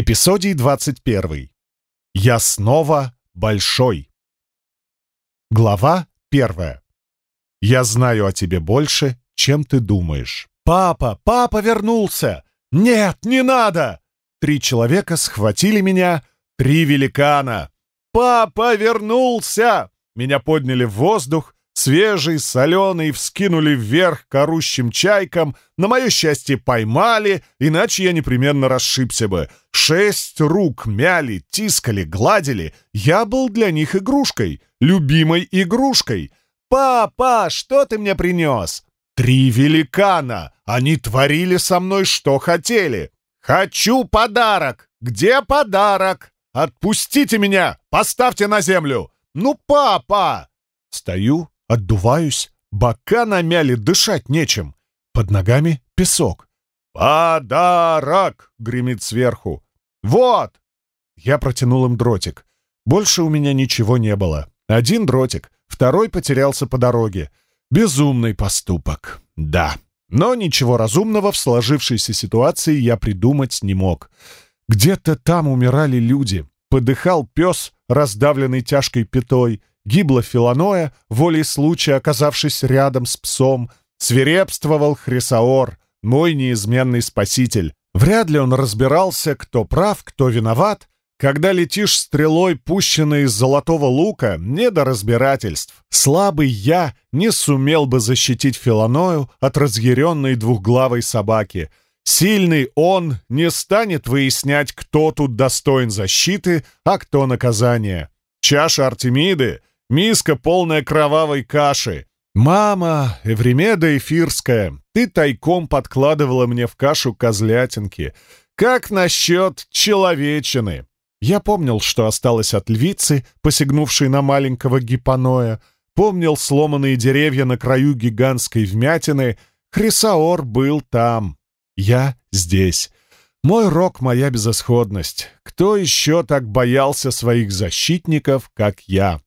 Эпизодий 21. Я снова большой. Глава первая. Я знаю о тебе больше, чем ты думаешь. Папа, папа вернулся! Нет, не надо! Три человека схватили меня, три великана. Папа вернулся! Меня подняли в воздух, свежий, соленый, вскинули вверх корущим чайкам, на мое счастье поймали, иначе я непременно расшибся бы. Шесть рук мяли, тискали, гладили. Я был для них игрушкой, любимой игрушкой. «Папа, что ты мне принес?» «Три великана! Они творили со мной, что хотели!» «Хочу подарок! Где подарок? Отпустите меня! Поставьте на землю! Ну, папа!» Стою, Отдуваюсь, бока намяли, дышать нечем. Под ногами песок. «Подарок!» — гремит сверху. «Вот!» Я протянул им дротик. Больше у меня ничего не было. Один дротик, второй потерялся по дороге. Безумный поступок. Да. Но ничего разумного в сложившейся ситуации я придумать не мог. Где-то там умирали люди. Подыхал пес, раздавленный тяжкой пятой. Гибла Филаноя, волей случая оказавшись рядом с псом, свирепствовал Хрисаор, мой неизменный спаситель. Вряд ли он разбирался, кто прав, кто виноват. Когда летишь стрелой, пущенной из золотого лука, не до разбирательств. Слабый я не сумел бы защитить Филаною от разъяренной двухглавой собаки. Сильный он не станет выяснять, кто тут достоин защиты, а кто наказания. Чаша Артемиды Миска, полная кровавой каши. «Мама, Эвремеда Эфирская, ты тайком подкладывала мне в кашу козлятинки. Как насчет человечины?» Я помнил, что осталось от львицы, посягнувшей на маленького гипоноя, помнил сломанные деревья на краю гигантской вмятины. Хрисаор был там. Я здесь. Мой рок — моя безысходность. Кто еще так боялся своих защитников, как я?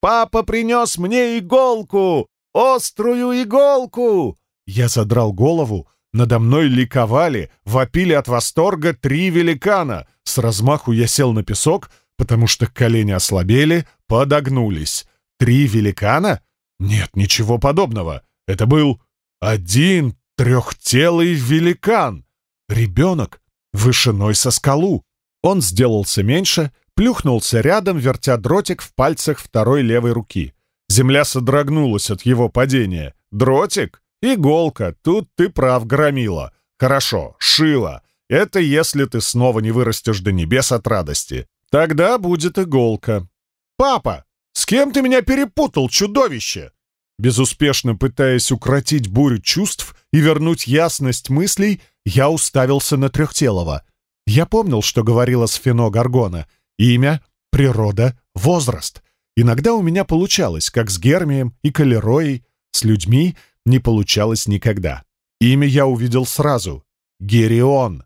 «Папа принес мне иголку! Острую иголку!» Я задрал голову. Надо мной ликовали, вопили от восторга три великана. С размаху я сел на песок, потому что колени ослабели, подогнулись. Три великана? Нет, ничего подобного. Это был один трехтелый великан. Ребенок, вышиной со скалу. Он сделался меньше, плюхнулся рядом, вертя дротик в пальцах второй левой руки. Земля содрогнулась от его падения. «Дротик? Иголка. Тут ты прав, громила. Хорошо, шила. Это если ты снова не вырастешь до небес от радости. Тогда будет иголка. Папа, с кем ты меня перепутал, чудовище?» Безуспешно пытаясь укротить бурю чувств и вернуть ясность мыслей, я уставился на Трехтелого. Я помнил, что говорила Сфино Гаргона — Имя, природа, возраст. Иногда у меня получалось, как с Гермием и Калероей. С людьми не получалось никогда. Имя я увидел сразу. Герион.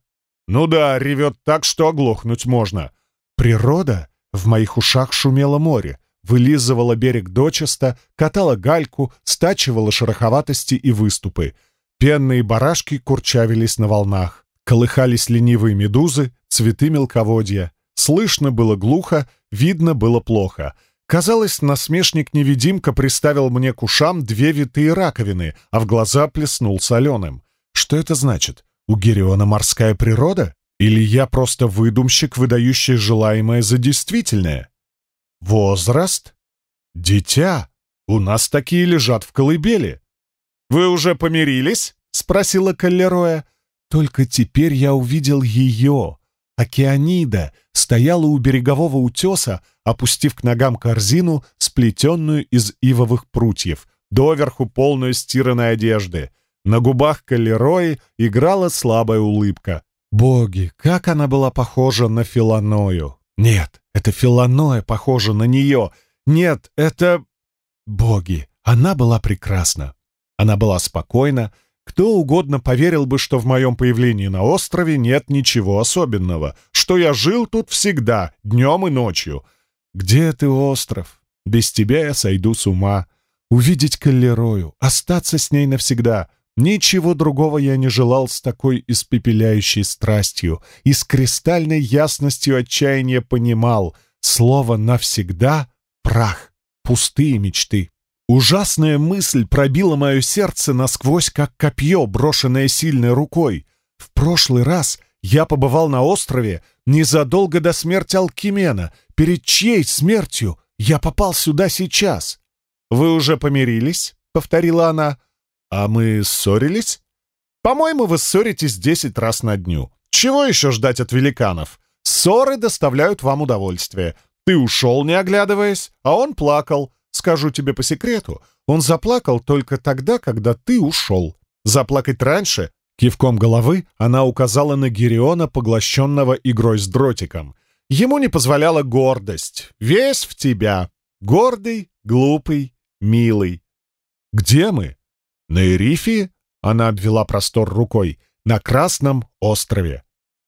Ну да, ревет так, что оглохнуть можно. Природа? В моих ушах шумело море. Вылизывала берег дочисто, катала гальку, стачивала шероховатости и выступы. Пенные барашки курчавились на волнах. Колыхались ленивые медузы, цветы мелководья. Слышно было глухо, видно было плохо. Казалось, насмешник-невидимка приставил мне к ушам две витые раковины, а в глаза плеснул соленым. Что это значит? У Гериона морская природа? Или я просто выдумщик, выдающий желаемое за действительное? Возраст? Дитя. У нас такие лежат в колыбели. «Вы уже помирились?» — спросила Каллероя. Только теперь я увидел ее, Океанида стояла у берегового утеса, опустив к ногам корзину, сплетенную из ивовых прутьев, доверху полную стиранной одежды. На губах Калерои играла слабая улыбка. Боги, как она была похожа на Филаною! Нет, это Филаноя похожа на нее! Нет, это... Боги, она была прекрасна. Она была спокойна, кто угодно поверил бы, что в моем появлении на острове нет ничего особенного, что я жил тут всегда, днем и ночью. Где ты, остров? Без тебя я сойду с ума. Увидеть Каллерою, остаться с ней навсегда. Ничего другого я не желал с такой испепеляющей страстью и с кристальной ясностью отчаяния понимал — слово «навсегда» — прах, пустые мечты. Ужасная мысль пробила мое сердце насквозь, как копье, брошенное сильной рукой. В прошлый раз я побывал на острове незадолго до смерти Алкимена, перед чьей смертью я попал сюда сейчас. «Вы уже помирились?» — повторила она. «А мы ссорились?» «По-моему, вы ссоритесь десять раз на дню. Чего еще ждать от великанов? Ссоры доставляют вам удовольствие. Ты ушел, не оглядываясь, а он плакал. Скажу тебе по секрету, он заплакал только тогда, когда ты ушел. Заплакать раньше Кивком головы она указала на Гериона, поглощенного игрой с дротиком. Ему не позволяла гордость. Весь в тебя. Гордый, глупый, милый. «Где мы?» «На Эрифии?» — она обвела простор рукой. «На Красном острове».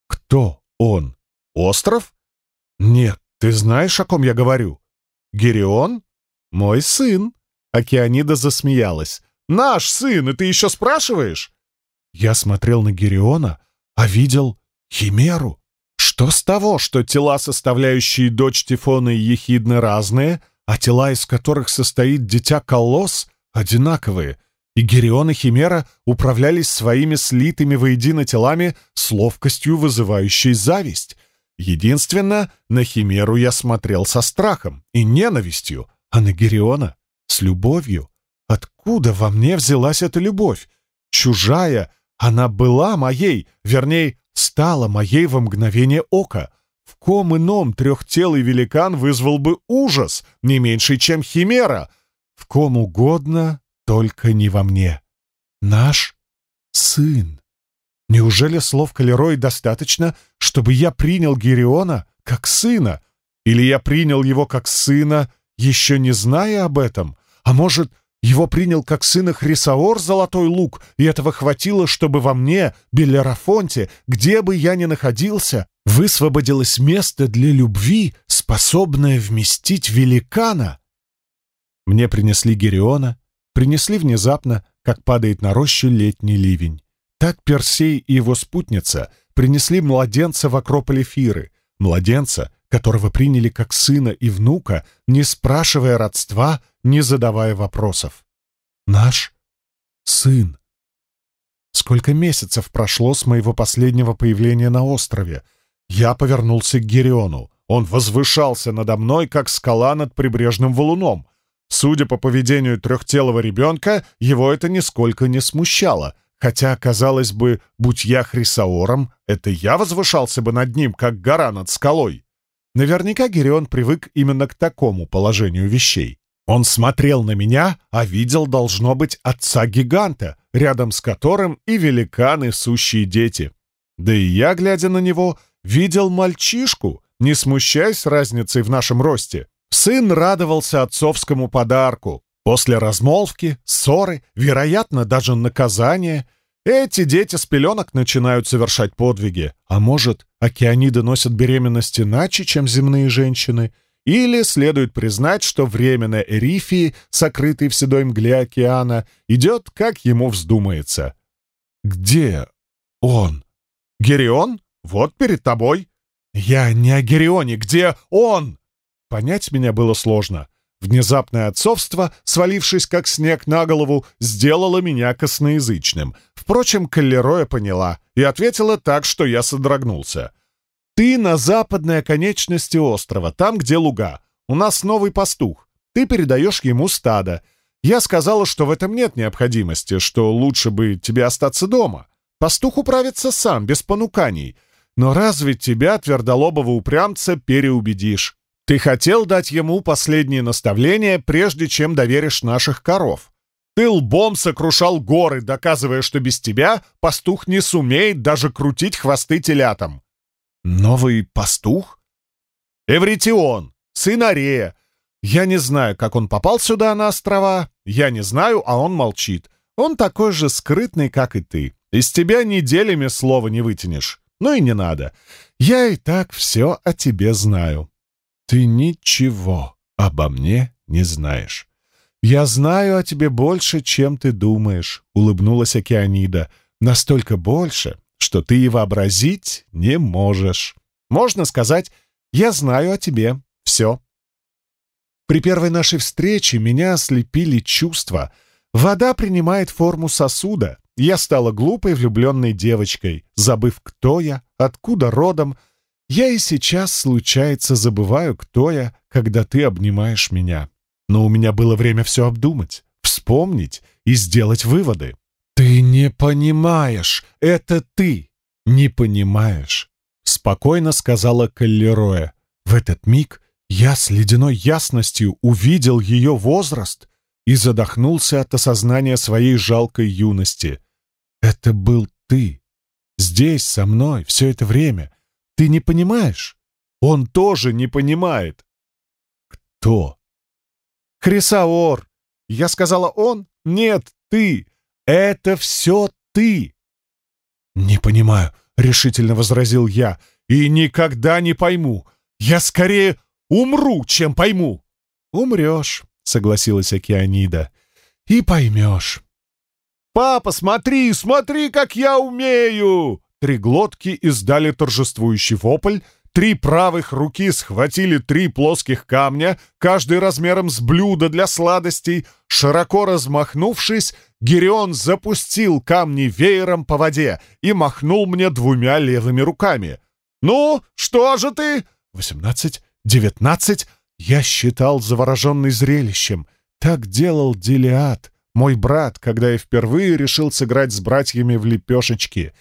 «Кто он? Остров?» «Нет, ты знаешь, о ком я говорю?» «Герион?» «Мой сын». Океанида засмеялась. «Наш сын, и ты еще спрашиваешь?» Я смотрел на Гериона, а видел Химеру. Что с того, что тела, составляющие дочь Тифона и Ехидны, разные, а тела, из которых состоит дитя Колосс, одинаковые, и Герион и Химера управлялись своими слитыми воедино телами с ловкостью, вызывающей зависть. Единственно, на Химеру я смотрел со страхом и ненавистью, а на Гериона — с любовью. Откуда во мне взялась эта любовь? Чужая, она была моей, вернее, стала моей во мгновение ока. В ком ином трехтелый великан вызвал бы ужас, не меньший, чем химера. В ком угодно, только не во мне. Наш сын. Неужели слов Калерой достаточно, чтобы я принял Гериона как сына? Или я принял его как сына, еще не зная об этом? А может, его принял как сына Хрисаор Золотой Лук, и этого хватило, чтобы во мне, Белерафонте, где бы я ни находился, высвободилось место для любви, способное вместить великана. Мне принесли Гериона, принесли внезапно, как падает на рощу летний ливень. Так Персей и его спутница принесли младенца в Акрополе Фиры, младенца, которого приняли как сына и внука, не спрашивая родства, не задавая вопросов. Наш сын. Сколько месяцев прошло с моего последнего появления на острове? Я повернулся к Гериону. Он возвышался надо мной, как скала над прибрежным валуном. Судя по поведению трехтелого ребенка, его это нисколько не смущало, хотя, казалось бы, будь я Хрисаором, это я возвышался бы над ним, как гора над скалой. Наверняка Герион привык именно к такому положению вещей. Он смотрел на меня, а видел, должно быть, отца-гиганта, рядом с которым и великаны, сущие дети. Да и я, глядя на него, видел мальчишку, не смущаясь разницей в нашем росте. Сын радовался отцовскому подарку. После размолвки, ссоры, вероятно, даже наказания, эти дети с пеленок начинают совершать подвиги. А может, океаниды носят беременность иначе, чем земные женщины? Или следует признать, что время на Эрифии, сокрытый в седой мгле океана, идет, как ему вздумается. Где он? Герион? Вот перед тобой. Я не о Герионе. Где он? Понять меня было сложно. Внезапное отцовство, свалившись как снег на голову, сделало меня косноязычным. Впрочем, Каллероя поняла и ответила так, что я содрогнулся. «Ты на западной оконечности острова, там, где луга. У нас новый пастух. Ты передаешь ему стадо. Я сказала, что в этом нет необходимости, что лучше бы тебе остаться дома. Пастух управится сам, без понуканий. Но разве тебя, твердолобого упрямца, переубедишь? Ты хотел дать ему последние наставления, прежде чем доверишь наших коров. Ты лбом сокрушал горы, доказывая, что без тебя пастух не сумеет даже крутить хвосты телятам. Новый пастух? Эвритион, сын Арея. Я не знаю, как он попал сюда, на острова. Я не знаю, а он молчит. Он такой же скрытный, как и ты. Из тебя неделями слова не вытянешь. Ну и не надо. Я и так все о тебе знаю. Ты ничего обо мне не знаешь. «Я знаю о тебе больше, чем ты думаешь», — улыбнулась Океанида. «Настолько больше, что ты и вообразить не можешь. Можно сказать, я знаю о тебе все». При первой нашей встрече меня ослепили чувства. Вода принимает форму сосуда. Я стала глупой влюбленной девочкой, забыв, кто я, откуда родом. Я и сейчас, случается, забываю, кто я, когда ты обнимаешь меня. Но у меня было время все обдумать, вспомнить и сделать выводы. «Ты не понимаешь! Это ты не понимаешь!» Спокойно сказала Каллероя. В этот миг я с ледяной ясностью увидел ее возраст и задохнулся от осознания своей жалкой юности. Это был ты. Здесь, со мной, все это время. Ты не понимаешь? Он тоже не понимает. Кто? Хрисаор. Я сказала он? Нет, ты. Это все ты. Не понимаю, решительно возразил я, и никогда не пойму. Я скорее Умру, чем пойму!» «Умрешь», — согласилась Океанида. «И поймешь». «Папа, смотри, смотри, как я умею!» Три глотки издали торжествующий вопль, три правых руки схватили три плоских камня, каждый размером с блюдо для сладостей. Широко размахнувшись, Гирион запустил камни веером по воде и махнул мне двумя левыми руками. «Ну, что же ты?» «Восемнадцать, Девятнадцать я считал завороженный зрелищем. Так делал Делиад, мой брат, когда я впервые решил сыграть с братьями в лепешечки.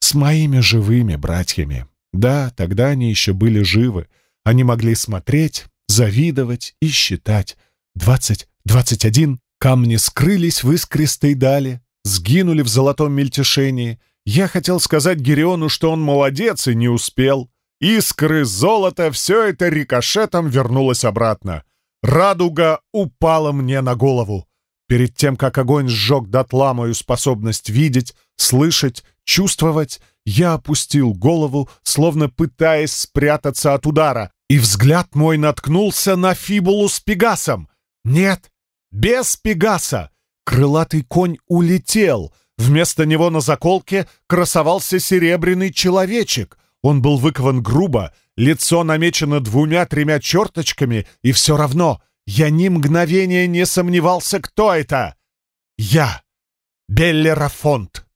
С моими живыми братьями. Да, тогда они еще были живы. Они могли смотреть, завидовать и считать. Двадцать, двадцать один. Камни скрылись в искристой дали, сгинули в золотом мельтешении. Я хотел сказать Гериону, что он молодец и не успел. Искры, золота — все это рикошетом вернулось обратно. Радуга упала мне на голову. Перед тем, как огонь сжег дотла мою способность видеть, слышать, чувствовать, я опустил голову, словно пытаясь спрятаться от удара, и взгляд мой наткнулся на фибулу с Пегасом. Нет, без Пегаса. Крылатый конь улетел. Вместо него на заколке красовался серебряный человечек — он был выкован грубо, лицо намечено двумя-тремя черточками, и все равно я ни мгновения не сомневался, кто это. Я, Беллерафонт.